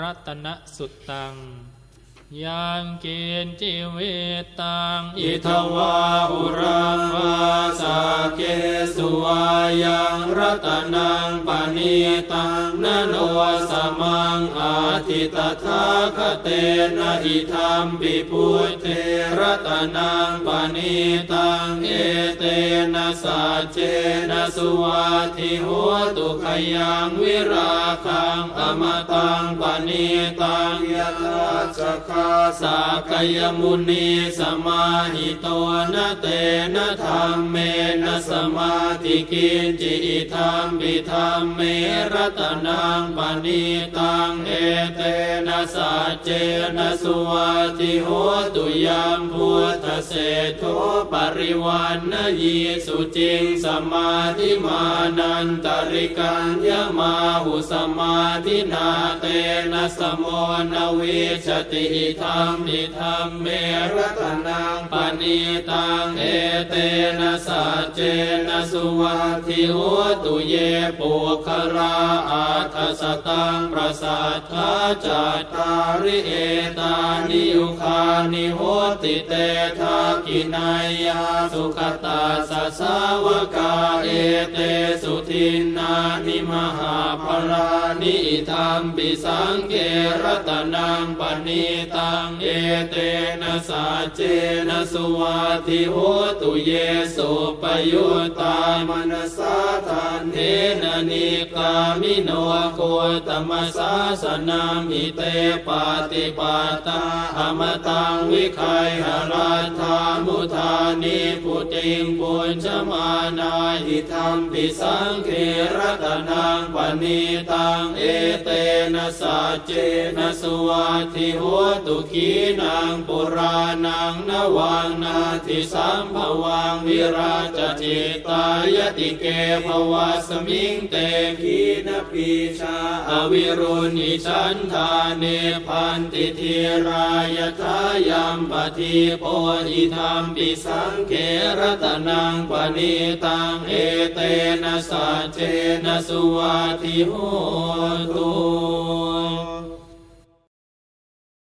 รัตนสุตตัง ยังเกณฑ์จิเวตังอิทวาอุรังวาสาเกสุวายังรัตนังปณิตังนโนสมังอาทิตถาคเตนะอิธรรมปิพุทเทรัตนังปณิตังเอเตนะสัจเจนะสุวาทิโหตุขยังวิราคังอมตังปณิตังยะตาจักสากยมุนีสมาหิโตนะเตนะธรรมเมนะสมาธิกินจิอิธรรมปิธรรมเมรัตนังปณิตังเอเตนะสัจเจนะสุวัติโหตุยามพุทธเศธโทปริวันนยีสุจิงสมาธิมานันตริกัญญมาหุสมาธินาเตนะสมนวิชติธรรมปิธรรมเมรัตนังปณิตังเอเตนะสัจเจนะสุวัติโหตุเยปุคราอาทสตังประสัทธาจัตตาริเอตานิยุคานิโหติเตทากินายาสุขตาสสาวกาเอเตสุทินนานิมหาภรานิธรรมปิสังเกรตนังปณิตังเอเตนะสาเจนะสุวัติโหตุเยสุปยุตตามนสาทานเทนะนิกามิโนโคตมสาสนามิเตปาติปาตาอมตังวิคัยหราธา ธานิพุติงปุญชมานาหิธรรมปิสังเครัตนังปณิตังเอเตนะสัจเจนะสวัติโหตุขีนังปุรานังนวังนาทิสัมภวังวิราชจิตตายติเกภวะสมิงเตขีนปีชาอวิรุณิชันธาเนพันติเทรายทายัมปทิโพธิธรรมปิสังเขรตนังปณิตังเอเตนะสัจเจนะสุวัติโหตุ